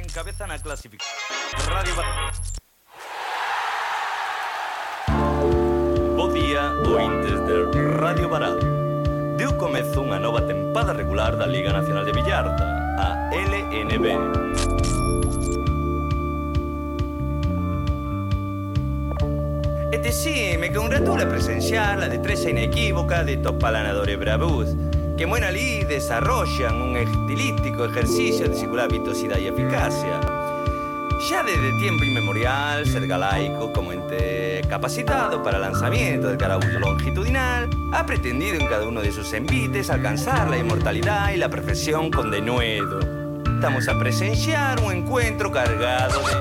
encabezan a clasificación. Radio. Bo día, ointes de Radio Barado. Deu comezo unha nova tempada regular da Liga Nacional de Billarda, a LNB. E te sí, me congratula presenciar la destreza inequívoca de estos palanadores bravús, que moi ali desarrollan un estilístico ejercicio de singular vistosidade e eficacia. Xa desde tiempo inmemorial, ser galaico como ente capacitado para lanzamiento del carabullo longitudinal ha pretendido en cada uno de sus envites alcanzar la inmortalidad y la perfección con denuedo. Estamos a presenciar un encuentro cargado de...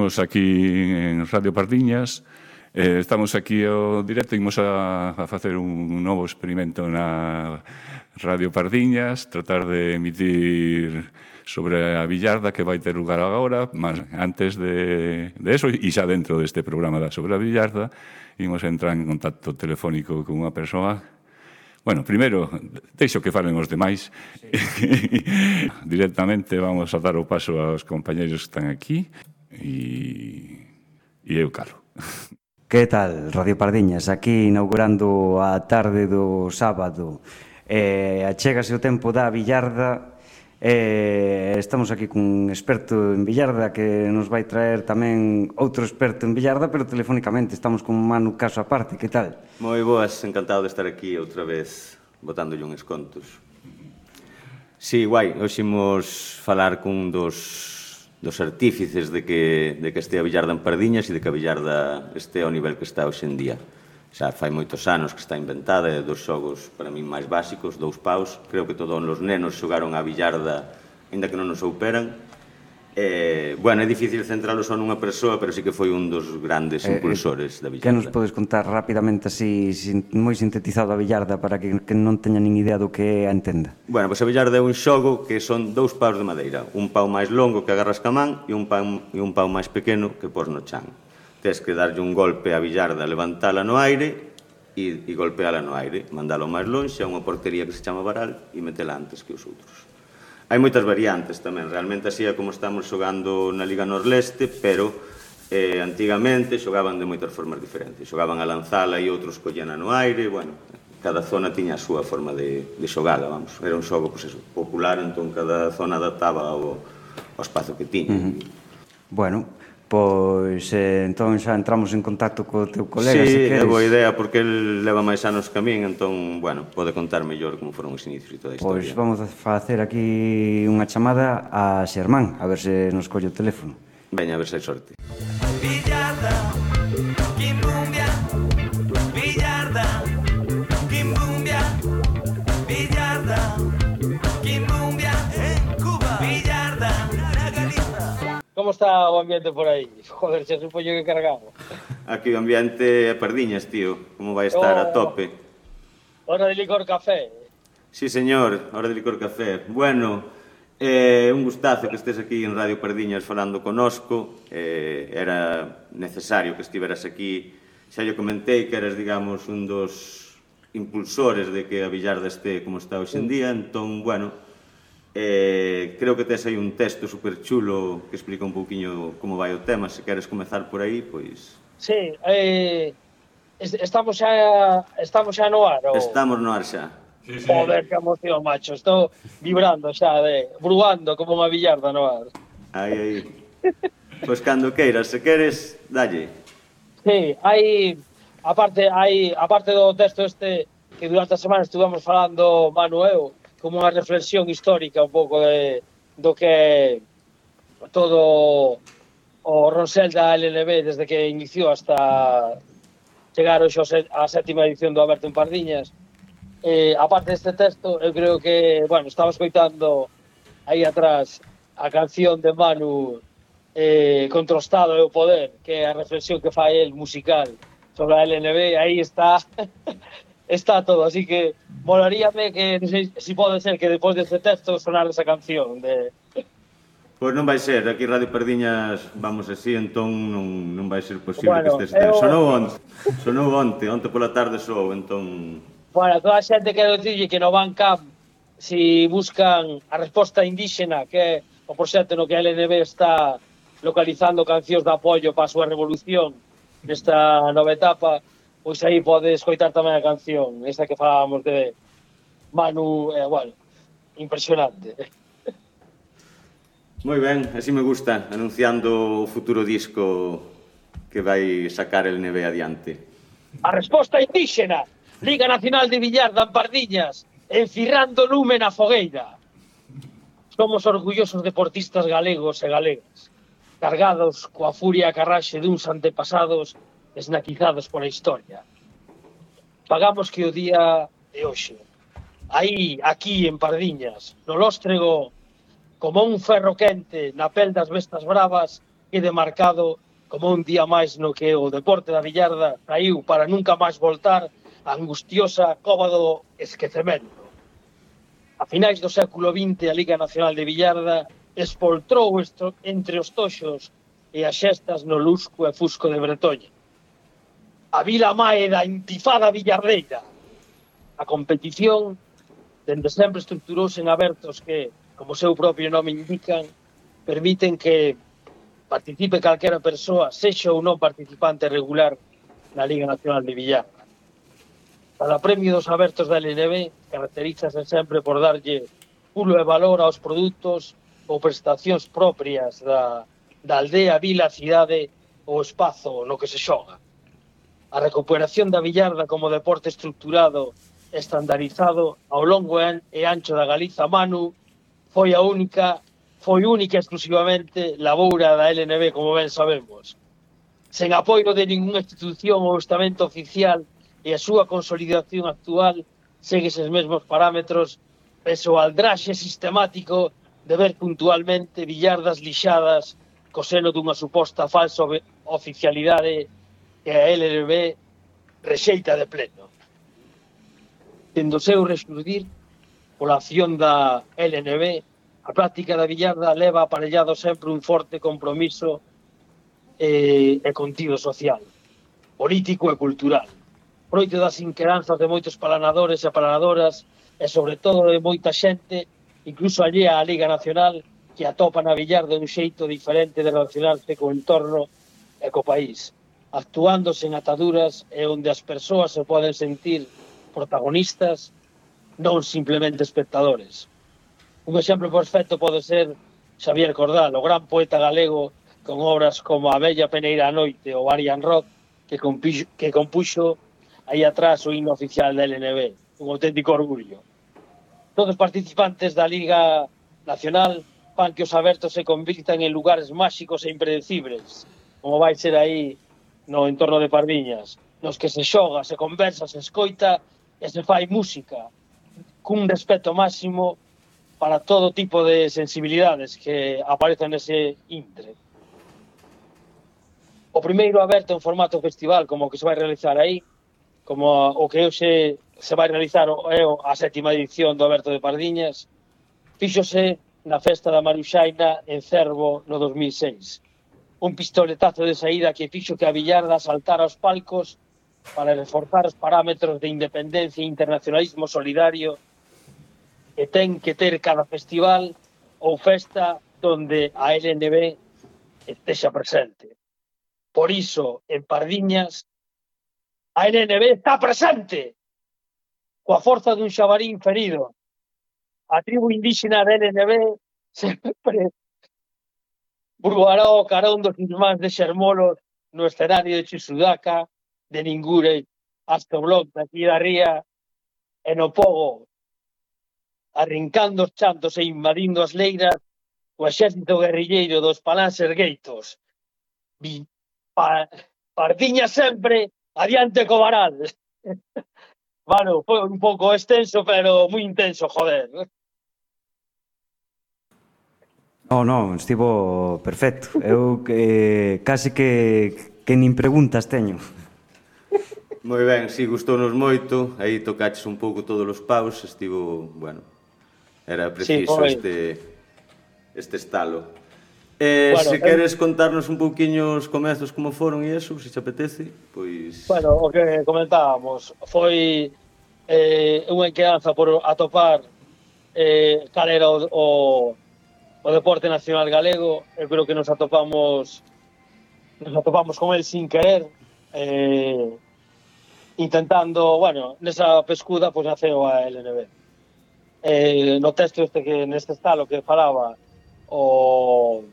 Estamos aquí en Radio Pardiñas, eh, estamos aquí ao directo, imos a, a facer un novo experimento na Radio Pardiñas, tratar de emitir sobre a Villarda que vai ter lugar agora, mas antes de, de eso, e xa dentro deste programa da sobre a Villarda, imos entrar en contacto telefónico con unha persoa Bueno, primeiro, deixo que falen os demais. Sí. Directamente vamos a dar o paso aos compañeros que están aquí e, e eu calo. Que tal, Radio Pardiñas? Aquí inaugurando a tarde do sábado. Eh, achégase o tempo da billarda. Eh, estamos aquí cun experto en billarda que nos vai traer tamén outro experto en billarda, pero telefónicamente. Estamos con Manu Caso aparte. Que tal? Moi boas, encantado de estar aquí outra vez botándolle uns contos. Sí, guai, hoxe imos falar cun dos dos artífices de que, de que estea Villarda en Pardiñas e de que a Villarda estea ao nivel que está hoxe en día. Xa fai moitos anos que está inventada, é dos xogos para min máis básicos, dous paus. Creo que todos os nenos xogaron a Villarda, ainda que non nos souperan, Eh, bueno, é difícil centralo só nunha persoa, pero sí que foi un dos grandes eh, eh impulsores eh, da Villarda. Que nos podes contar rapidamente así, sin, moi sintetizado a Villarda para que, que non teña nin idea do que é a entenda? Bueno, pois pues a Villarda é un xogo que son dous paus de madeira, un pau máis longo que agarras ca man e un pau, e un pau máis pequeno que pos no chan. Tes que darlle un golpe a Villarda, levantala no aire e, e golpeala no aire, mandala máis longe a unha portería que se chama Varal e metela antes que os outros hai moitas variantes tamén, realmente así é como estamos xogando na Liga Norleste, pero eh, antigamente xogaban de moitas formas diferentes, xogaban a lanzala e outros collena no aire, bueno, cada zona tiña a súa forma de, de xogala, vamos, era un xogo pues, eso, popular, entón cada zona adaptaba ao, ao espazo que tiña. Uh -huh. Bueno, pois eh, entón xa entramos en contacto co teu colega, sí, se queres. Sí, é boa idea, porque el leva máis anos que a min, entón, bueno, pode contar mellor como foron os inicios e toda a historia. Pois vamos a facer aquí unha chamada a Xermán, a ver se nos colle o teléfono. Veña, a ver se hai sorte. Pillada. como está o ambiente por aí? Joder, se supoño que cargamos. Aquí o ambiente é perdiñas, tío. Como vai estar oh, a tope. Hora de licor café. Sí, señor, hora de licor café. Bueno, eh, un gustazo que estés aquí en Radio Perdiñas falando conosco. Eh, era necesario que estiveras aquí. Xa lle comentei que eras, digamos, un dos impulsores de que a Villarda este como está hoxe en día. Entón, bueno, Eh, creo que tes aí un texto super chulo que explica un pouquiño como vai o tema, se queres comezar por aí, pois... Sí, eh, estamos xa estamos xa no ar. O... Estamos no ar xa. Sí, sí. Joder, que emoción, macho. Estou vibrando xa, de, bruando como unha billarda no ar. Aí, aí. pois cando queiras, se queres, dalle. Sí, hai aparte hai aparte do texto este que durante a semana estuvemos falando Manu eu, como unha reflexión histórica un pouco de, do que todo o Ronsel da LNB desde que iniciou hasta chegar hoxe a sétima edición do Aberto en Pardiñas. Eh, aparte deste texto, eu creo que, bueno, estaba escoitando aí atrás a canción de Manu eh, contra o Estado e o Poder, que é a reflexión que fai el musical sobre a LNB, aí está está todo, así que Molaríame que, non sei se si pode ser, que depois deste texto sonar esa canción de... Pois non vai ser, aquí Radio Perdiñas vamos así, entón non, non vai ser posible bueno, que estes eu... Sonou onte, sonou onte, onte pola tarde sou, entón... Bueno, toda a xente quero dicirlle que no Bandcamp si buscan a resposta indígena que o proxecto no que a LNB está localizando cancións de apoio para a súa revolución nesta nova etapa, pois aí pode escoitar tamén a canción, esta que falábamos de Manu, eh, bueno, impresionante. Moi ben, así me gusta, anunciando o futuro disco que vai sacar el neve adiante. A resposta indígena, Liga Nacional de Villar de Ampardiñas, enfirrando lume na fogueira. Somos orgullosos deportistas galegos e galegas, cargados coa furia e carraxe duns antepasados esnaquizados pola historia. Pagamos que o día de hoxe, aí, aquí, en Pardiñas, no Lóstrego, como un ferro quente na pel das bestas bravas, e demarcado como un día máis no que o deporte da billarda saiu para nunca máis voltar a angustiosa cova do esquecemento. A finais do século XX, a Liga Nacional de Billarda espoltrou entre os toxos e as xestas no lusco e fusco de Bretoña a Vila Mae da Intifada Villarreira. A competición dende sempre estructurouse en abertos que, como seu propio nome indican, permiten que participe calquera persoa, sexa ou non participante regular na Liga Nacional de Villar. Cada premio dos abertos da LNB caracterízase sempre por darlle pulo e valor aos produtos ou prestacións propias da, da aldea, vila, cidade ou espazo no que se xoga a recuperación da billarda como deporte estructurado estandarizado ao longo e ancho da Galiza Manu foi a única foi única exclusivamente laboura da LNB, como ben sabemos. Sen apoio de ningunha institución ou estamento oficial e a súa consolidación actual segue eses mesmos parámetros peso ao aldraxe sistemático de ver puntualmente billardas lixadas co seno dunha suposta falsa oficialidade que a LNB rexeita de pleno. Tendo seu resurdir pola acción da LNB, a práctica da billarda leva aparellado sempre un forte compromiso e, e contido social, político e cultural. Proito das inqueranzas de moitos palanadores e palanadoras e sobre todo de moita xente, incluso allí á Liga Nacional, que atopa na billarda un xeito diferente de relacionarse co entorno e co país actuando sen ataduras e onde as persoas se poden sentir protagonistas, non simplemente espectadores. Un exemplo perfecto pode ser Xavier Cordal, o gran poeta galego con obras como A Bella Peneira a Noite ou Arian Rock, que compuxo, que compuxo aí atrás o himno oficial da LNB, un auténtico orgullo. Todos os participantes da Liga Nacional fan que os abertos se convirtan en lugares máxicos e impredecibles, como vai ser aí no entorno de Pardiñas, nos que se xoga, se conversa, se escoita e se fai música cun respeto máximo para todo tipo de sensibilidades que aparecen nese intre. O primeiro aberto en formato festival como o que se vai realizar aí, como o que hoxe se vai realizar é a sétima edición do Aberto de Pardiñas, fíxose na festa da Maruxaina en Cervo no 2006 un pistoletazo de saída que fixo que a Villarda saltara aos palcos para reforzar os parámetros de independencia e internacionalismo solidario que ten que ter cada festival ou festa donde a LNB estexa presente. Por iso, en Pardiñas, a LNB está presente coa forza dun xabarín ferido. A tribu indígena da LNB sempre Burguará o carón dos irmáns de Xermolos no escenario de Chisudaca, de Ningure, hasta o blog daqui da ría e no pogo, arrincando os chantos e invadindo as leiras o exército guerrilleiro dos palanses gueitos. Vi, pa, pardiña sempre adiante co varal. bueno, foi un pouco extenso, pero moi intenso, joder. Oh, non, estivo perfecto. Eu eh, case que, que nin preguntas teño. Moi ben, si, sí, gustounos moito. Aí tocaches un pouco todos os paus. Estivo, bueno, era preciso sí, este, este estalo. Eh, bueno, se eh, queres contarnos un pouquiño os comezos como foron e eso, se te apetece, pois... Bueno, o que comentábamos foi eh, unha enqueanza por atopar eh, cal era o, o o deporte nacional galego. Eu creo que nos atopamos nos atopamos con el sin querer eh, intentando, bueno, nesa pescuda pois pues, naceu a LNB. Eh, no texto este que neste estalo que falaba o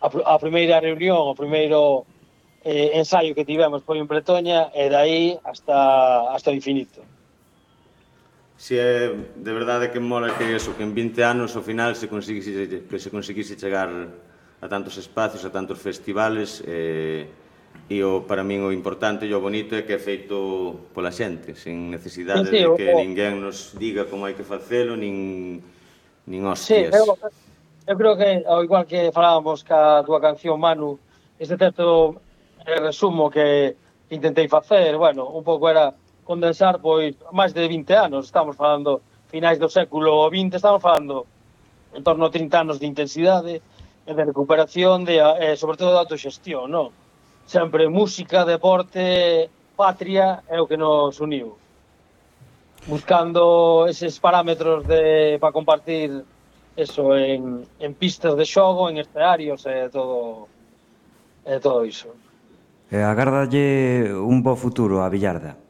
a, a primeira reunión, o primeiro eh, ensaio que tivemos foi en Bretoña e dai hasta hasta o infinito si é de verdade que mola que eso, que en 20 anos ao final se conseguise, que se conseguise chegar a tantos espacios, a tantos festivales eh, e o, para min o importante e o bonito é que é feito pola xente, sen necesidade sí, sí, de que o... ninguén nos diga como hai que facelo, nin, nin hostias. Sí, eu, eu creo que, ao igual que falábamos ca dúa canción Manu, este texto resumo que intentei facer, bueno, un pouco era condensar pois máis de 20 anos, estamos falando finais do século XX, estamos falando en torno a 30 anos de intensidade e de recuperación de, eh, sobre todo da autoxestión, non? Sempre música, deporte, patria é o que nos uniu. Buscando eses parámetros de para compartir eso en, en pistas de xogo, en escenarios e todo e todo iso. E agardalle un bo futuro a Villarda.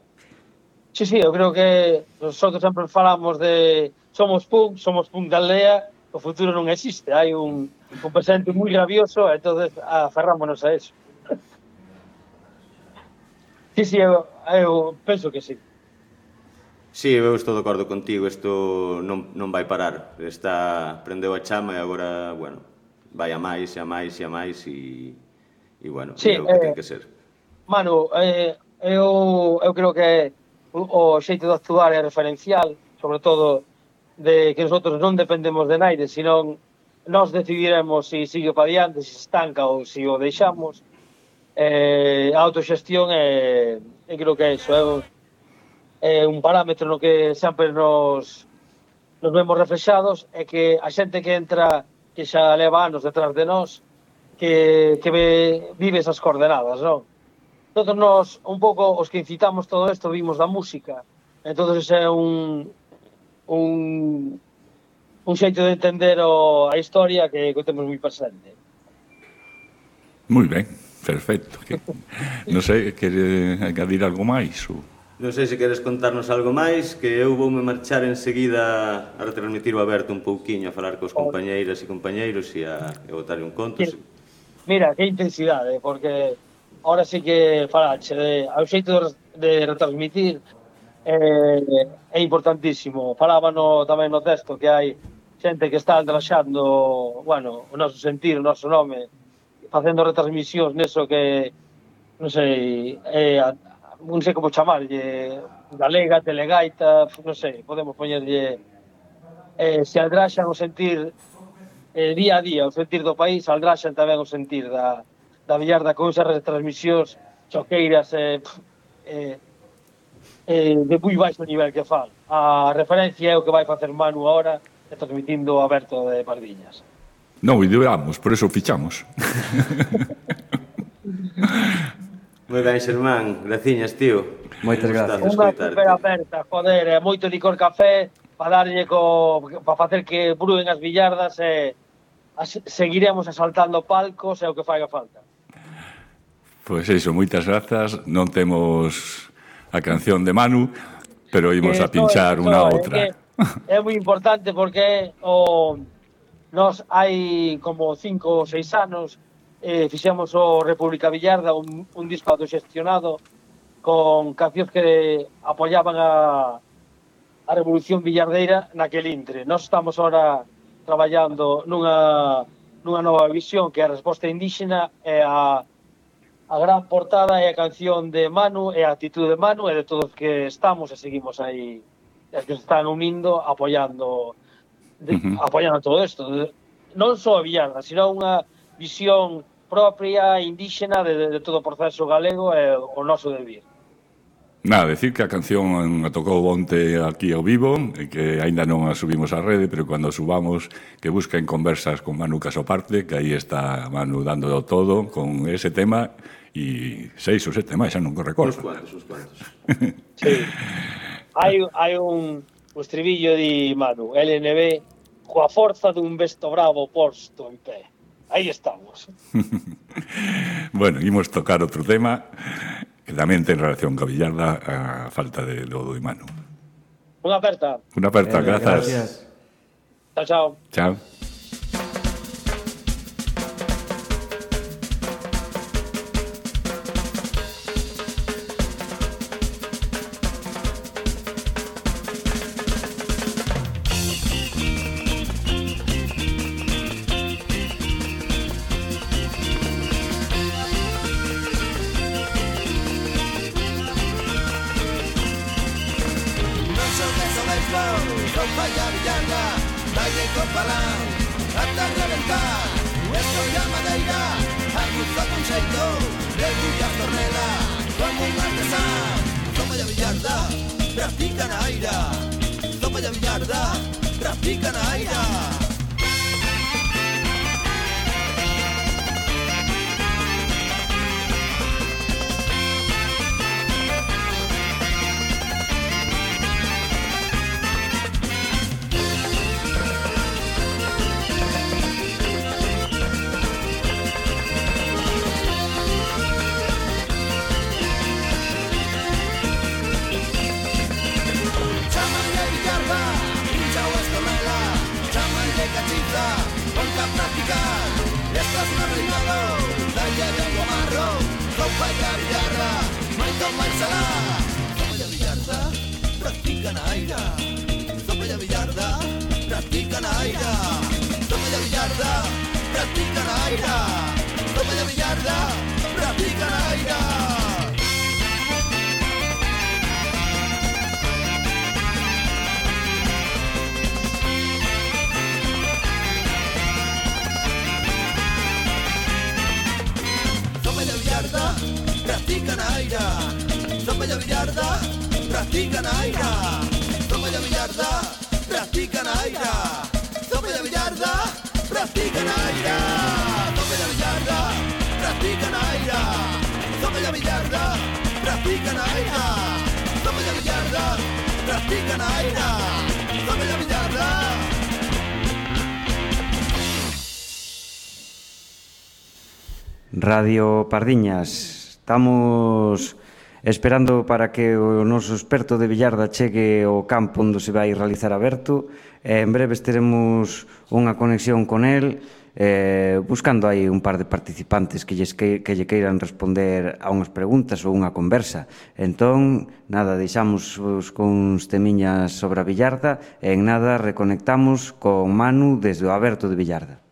Sí, sí, eu creo que nosotros sempre falamos de somos punk, somos punk da aldea, o futuro non existe, hai un, un presente moi rabioso, entonces aferrámonos a eso. Sí, sí, eu, eu penso que sí. Sí, eu estou de acordo contigo, isto non, non vai parar. Está prendeu a chama e agora, bueno, vai a máis e a máis e a máis e, e bueno, sí, é o que eh, ten que ser. Manu, eh, eu, eu creo que o xeito de actuar é referencial, sobre todo de que nosotros non dependemos de naide, senón nós decidiremos se si sigue para diante, se si estanca ou se si o deixamos. Eh, a autoxestión é, é creo que é iso, é un, é un parámetro no que sempre nos, nos vemos reflexados é que a xente que entra que xa leva anos detrás de nós que, que vive esas coordenadas, non? Todos nós, un pouco, os que incitamos todo isto, vimos da música. entonces é un, un, un xeito de entender o, a historia que, que temos moi presente. Moi ben, perfecto. Que, non sei, quere engadir algo máis? Ou... Non sei se queres contarnos algo máis, que eu voume marchar enseguida a retransmitir o aberto un pouquiño, a falar cos compañeiras e compañeiros e a, a botarle un conto. Mira, que intensidade, porque ahora sí que falache de, ao xeito de retransmitir eh, é importantísimo. Falábano tamén no texto que hai xente que está traxando, bueno, o noso sentir, o noso nome, facendo retransmisións neso que non sei, eh, non sei como chamarlle, galega, telegaita, non sei, podemos poñerlle eh, se aldraxan o sentir eh, día a día, o sentir do país, aldraxan tamén o sentir da, da Villarda con esas retransmisións choqueiras eh, eh, eh, de moi baixo nivel que fal. A referencia é o que vai facer Manu agora, transmitindo aberto de Pardiñas. Non, ideamos, por eso fichamos. moi ben, Xermán, graciñas, tío. Moitas gracias. Unha super aperta, joder, eh, moito licor café, para darlle co para facer que bruen as billardas e eh, seguiremos asaltando palcos e o que faiga falta. Pois pues iso, moitas grazas. Non temos a canción de Manu, pero imos a eh, pinchar unha outra. Eh, é, é moi importante porque o nos hai como cinco ou seis anos eh, fixemos o República Villarda un, un disco autogestionado con cancións que apoiaban a, a Revolución Villardeira naquel intre. Nos estamos ahora traballando nunha, nunha nova visión que é a resposta indíxena e a a gran portada é a canción de Manu e a actitud de Manu e de todos que estamos e seguimos aí as que se están unindo apoiando de, uh -huh. apoiando todo isto non só a Villarda, sino unha visión propia, indíxena de, de todo o proceso galego e o noso devir. Nada, decir que a canción a tocou onte aquí ao vivo e que aínda non a subimos á rede, pero cando a subamos que busquen conversas con Manu Casoparte, que aí está Manu dando todo con ese tema e seis ou sete máis, xa non recordo. Os cuantos, os cuantos. sí. Hai, hai un o estribillo de Manu, LNB, coa forza dun besto bravo posto en pé. Aí estamos. bueno, imos tocar outro tema que tamén ten relación ca Villarda a falta de do e Manu. Unha aperta. Unha aperta, eh, grazas. Gracias. Chao, chao. Chao. repiquen aire, sopa de billarda, repiquen aire. Navidad Estás arruinado, nadie de guamarro Compaña Villarda, Maito Marsala Compaña Villarda, practica naira Compaña Villarda, practica naira Compaña Villarda, practica naira Compaña Villarda, practica naira practican aira, toma ya billarda, practican aira, toma ya billarda, practican aira, toma ya billarda, practican aira, toma ya billarda, practican aira, toma ya billarda, practican aira, toma ya billarda, practican aira, toma ya billarda. Radio Pardiñas. Estamos esperando para que o noso experto de Villarda chegue ao campo onde se vai realizar aberto. E en breves teremos unha conexión con el eh, buscando aí un par de participantes que, lles que, que lle queiran responder a unhas preguntas ou unha conversa. Entón, nada, deixamos os cuns temiñas sobre a Villarda e en nada reconectamos con Manu desde o aberto de Villarda.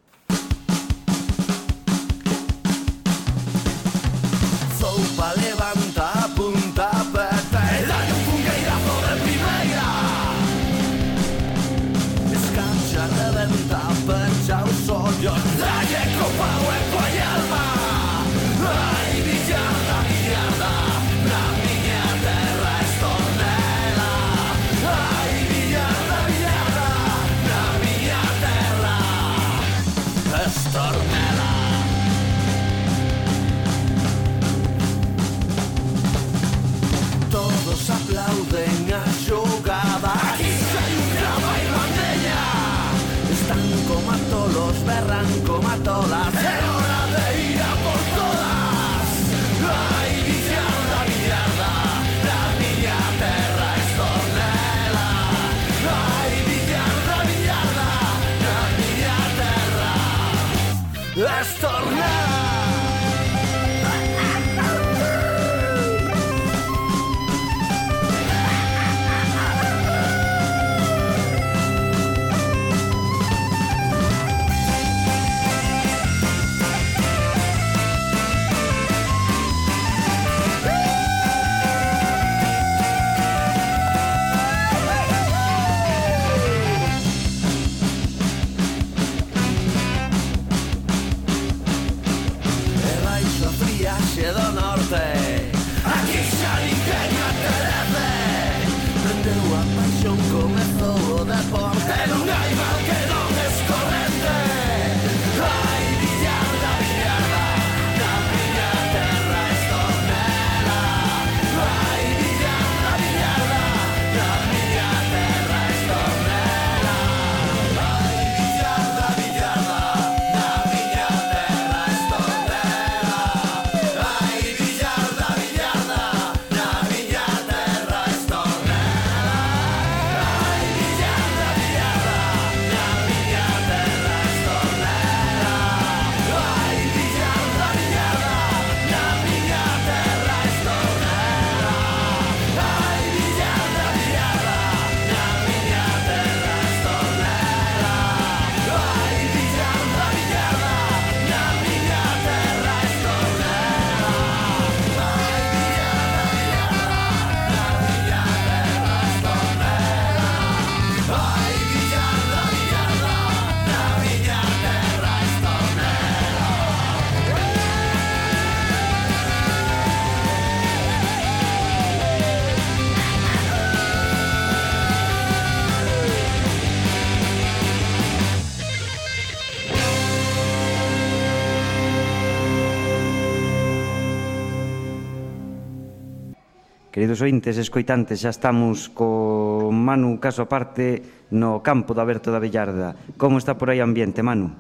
Queridos ointes, escoitantes, xa estamos co Manu caso aparte no campo da Berto da Villarda. Como está por aí o ambiente, Manu?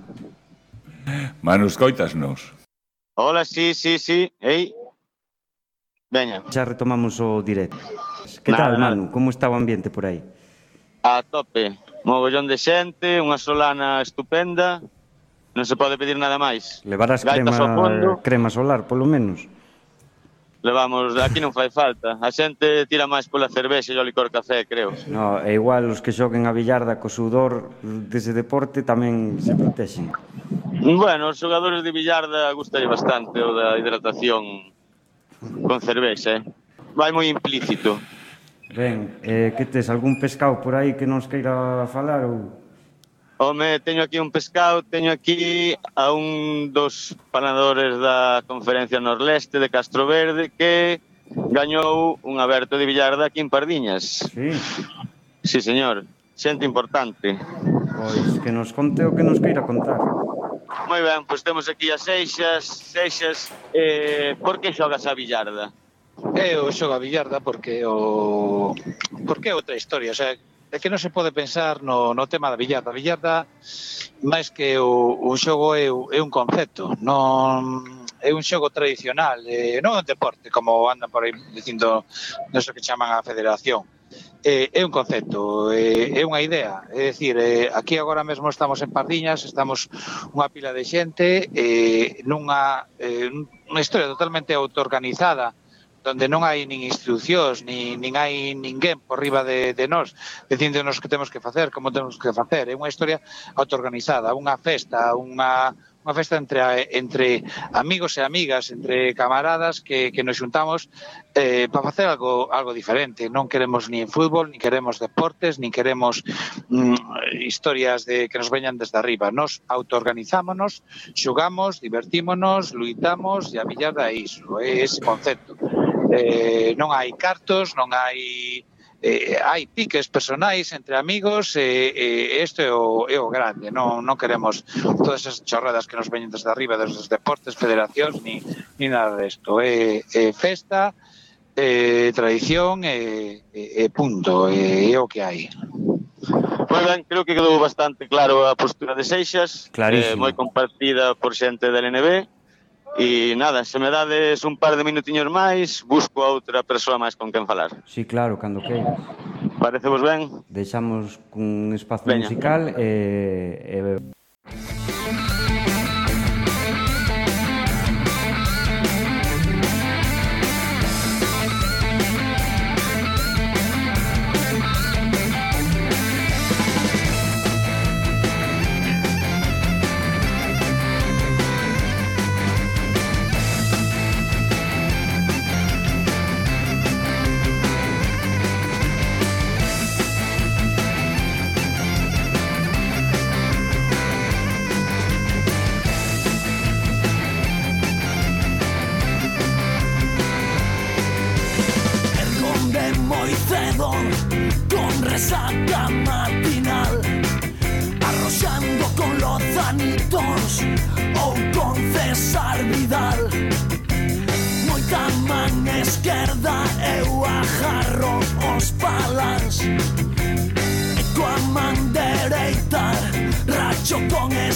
Manu, escoitasnos. Hola, sí, sí, sí, ei. Veña. Xa retomamos o directo. Que nada, tal, Manu? Como está o ambiente por aí? A tope. Mogollón de xente, unha solana estupenda. Non se pode pedir nada máis. Levarás Gaitas crema, crema solar, polo menos levamos aquí non fai falta. A xente tira máis pola cervexa e o licor café, creo. No, é igual os que xoguen a billarda co sudor dese deporte tamén se protexen. Bueno, os xogadores de billarda gustalle bastante o da hidratación con cervexa, eh? Vai moi implícito. Ben, eh, que tes algún pescado por aí que nos queira falar ou Home, teño aquí un pescado, teño aquí a un dos panadores da Conferencia Norleste de Castro Verde que gañou un aberto de billarda aquí en Pardiñas. Sí. Sí, señor. Xente importante. Pois que nos conte o que nos queira contar. Moi ben, pois temos aquí as Seixas, Seixas, eh, por que xogas a billarda? Eu xogo a billarda porque o... porque é outra historia, o sea, é que non se pode pensar no, no tema da billarda. A billarda, máis que o, o xogo, é, é un concepto. Non, é un xogo tradicional, eh, non é un deporte, como andan por aí dicindo non que chaman a federación. Eh, é un concepto, eh, é unha idea. É dicir, eh, aquí agora mesmo estamos en Pardiñas, estamos unha pila de xente, eh, nunha, eh, unha historia totalmente autoorganizada, onde non hai nin instruccións, nin, nin hai ninguén por riba de, de nós, dicíndonos que temos que facer, como temos que facer. É unha historia autoorganizada, unha festa, unha, unha festa entre, entre amigos e amigas, entre camaradas que, que nos xuntamos eh, para facer algo, algo diferente. Non queremos ni fútbol, ni queremos deportes, ni queremos mm, historias de que nos veñan desde arriba. Nos autoorganizámonos, xugamos, divertímonos, luitamos e a millar da iso, é ese concepto eh, non hai cartos, non hai eh, hai piques personais entre amigos e eh, eh, isto é o, é o grande non, non queremos todas esas chorradas que nos veñen desde arriba dos deportes, federacións ni, ni nada desto é, é festa é tradición e, e, e punto é, é o que hai. Moi ben, creo que quedou bastante claro a postura de Seixas, eh, Clarísimo. eh, moi compartida por xente da LNB E nada, se me dades un par de minutiños máis, busco a outra persoa máis con quen falar. Sí, claro, cando queiras. Parecevos ben? Deixamos un espazo Veña. musical e... e...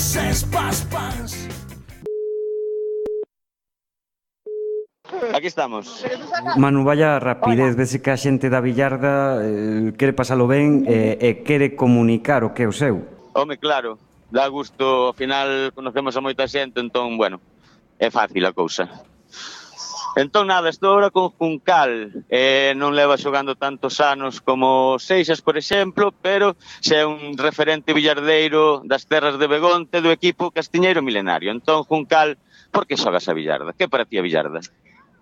ses paspas. Aquí estamos. Manu, vaya rapidez, vese que a xente da Villarda eh, quere pasalo ben eh, e eh, eh, quere comunicar o que é o seu. Home, claro, dá gusto, ao final conocemos a moita xente, entón, bueno, é fácil a cousa. Entón, nada, estou agora con Juncal. Eh, non leva xogando tantos anos como Seixas, por exemplo, pero xa é un referente billardeiro das terras de Begonte do equipo castiñeiro milenario. Entón, Juncal, por que xogas a billarda? Que para ti a billarda?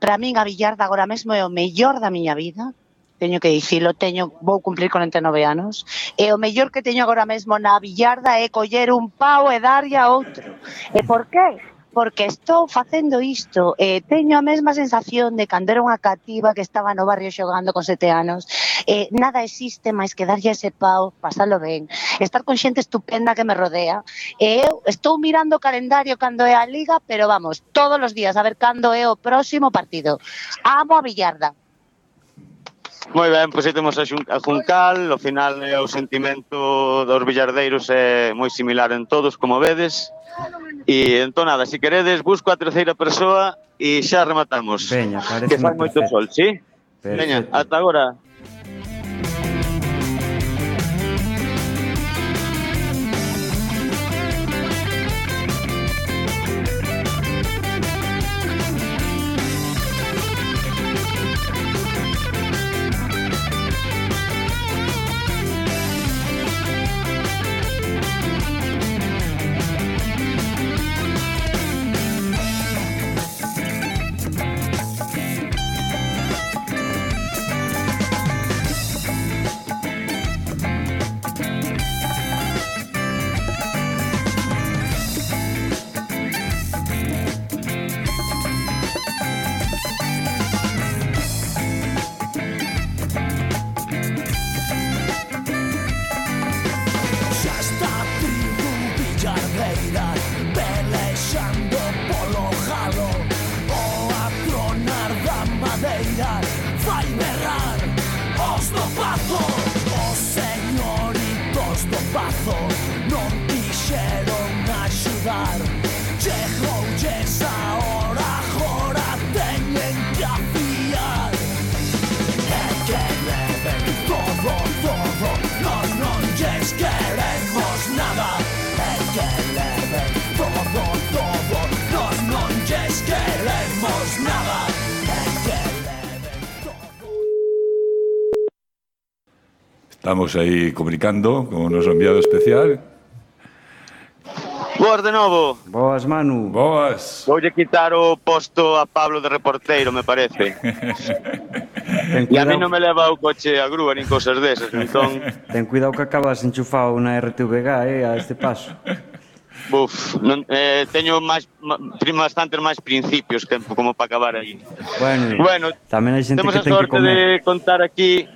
Para min a billarda agora mesmo é o mellor da miña vida, teño que dicilo, teño, vou cumplir 49 anos, e o mellor que teño agora mesmo na billarda é coller un pau e darlle a outro. E por que? porque estou facendo isto e eh, teño a mesma sensación de cando era unha cativa que estaba no barrio xogando con sete anos eh, nada existe máis que darlle ese pau pasalo ben, estar con xente estupenda que me rodea e eu estou mirando o calendario cando é a Liga pero vamos, todos os días a ver cando é o próximo partido. Amo a Villarda. Moi ben, pois aí temos a, xun, a Juncal, ao final é o sentimento dos billardeiros é moi similar en todos, como vedes. E entón nada, se queredes, busco a terceira persoa e xa rematamos. Veña, que fai moito sol, sí? Veña, ata agora. estamos aí comunicando con o noso enviado especial. Boas de novo. Boas, Manu. Boas. Voulle quitar o posto a Pablo de reporteiro, me parece. Ten e a mí non me leva o coche a grúa nin cousas desas, entón... Ten cuidado que acabas enchufado na RTVG, eh, a este paso. Buf, non, eh, teño máis, bastantes máis principios que, como para acabar aí. Bueno, bueno tamén hai xente que ten que comer. Temos a sorte de contar aquí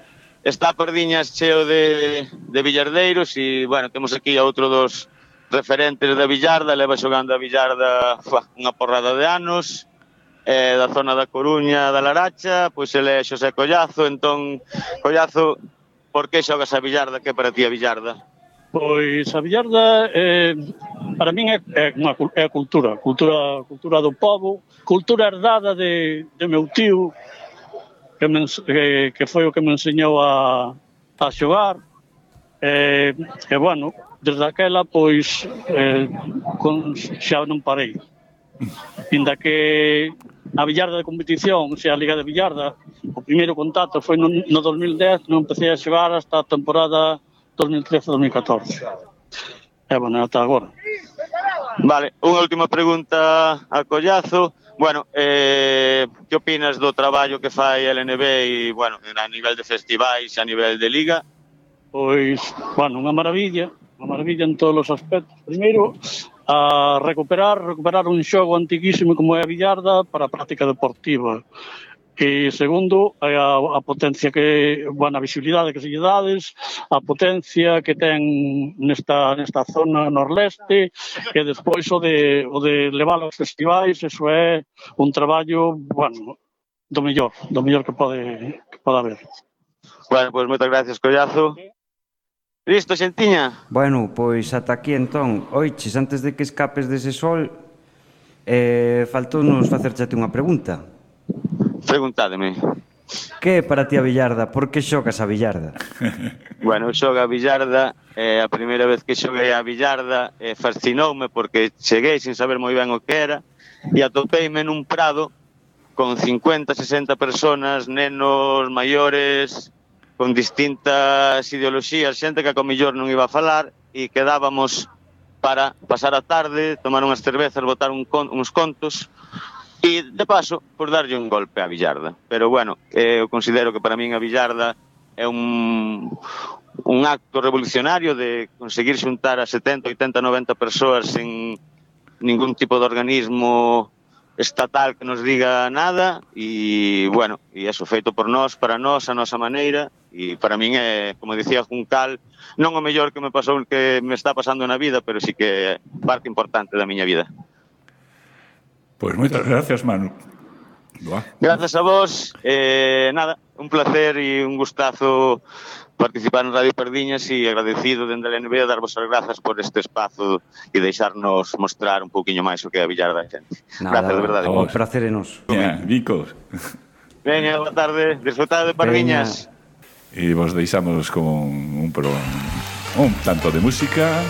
Está Pardiñas cheo de, de billardeiros e, bueno, temos aquí a outro dos referentes da billarda, leva xogando a billarda unha porrada de anos, eh, da zona da Coruña, da Laracha, pois ele é Xosé Collazo, entón, Collazo, por que xogas a billarda? Que para ti a billarda? Pois a billarda eh, para min é, é, unha, é cultura, cultura, cultura do povo, cultura herdada de, de meu tío, que, me, que, que foi o que me enseñou a, a xogar. E, e bueno, desde aquela, pois, eh, con, xa non parei. Inda que a billarda de competición, se a Liga de Billarda, o primeiro contacto foi no, no 2010, non empecé a xogar hasta a temporada 2013-2014. E, bueno, ata agora. Vale, unha última pregunta a Collazo. Bueno, eh, que opinas do traballo que fai a LNB e, bueno, a nivel de festivais, a nivel de liga? Pois, bueno, unha maravilla, unha maravilla en todos os aspectos. Primeiro, a recuperar, recuperar un xogo antiquísimo como é a billarda para a práctica deportiva. E segundo, a, a potencia que, bueno, a visibilidade que se lle dades, a potencia que ten nesta, nesta zona norleste, e despois o de, o de levar aos festivais, eso é un traballo, bueno, do mellor, do mellor que pode, que pode haber. Bueno, pois pues, moitas gracias, Collazo. Listo, xentiña? Bueno, pois ata aquí entón. Oiches, antes de que escapes dese sol, eh, faltou nos facerchate unha pregunta. Preguntádeme. Que é para ti a billarda? Por que xogas a billarda? Bueno, xoga a billarda, eh, a primeira vez que xoguei a billarda eh, fascinoume porque cheguei sin saber moi ben o que era e atopeime nun prado con 50, 60 personas, nenos, maiores, con distintas ideoloxías, xente que a comillor non iba a falar e quedábamos para pasar a tarde, tomar unhas cervezas, botar un con, uns contos, E, de paso, por darlle un golpe a Villarda. Pero, bueno, eh, eu considero que para min a Villarda é un, un acto revolucionario de conseguir xuntar a 70, 80, 90 persoas sen ningún tipo de organismo estatal que nos diga nada e, bueno, e eso feito por nós, para nós, a nosa maneira e para min é, como dicía Juncal non o mellor que me pasou que me está pasando na vida, pero sí que parte importante da miña vida. Pois moitas gracias, Manu. Boa. Gracias a vos. Eh, nada, un placer e un gustazo participar en Radio Perdiñas e agradecido dende a NBA darvos as grazas por este espazo e deixarnos mostrar un pouquiño máis o que é a Villar da Xente. Nada, grazas, de verdade. Un placer é nos. Veña, Vicos. Veña, boa tarde. Desfrutade de Perdiñas. E vos deixamos con un, programa, un tanto de música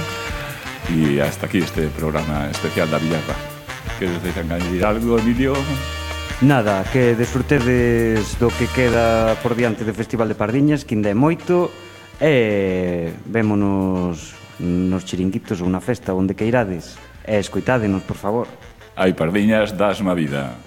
e hasta aquí este programa especial da Villarra que desde algo, Emilio... Nada, que desfrutedes do que queda por diante do Festival de Pardiñas, que ainda é moito, e vémonos nos chiringuitos ou na festa onde queirades. E escoitádenos, por favor. Hai pardiñas, das má vida.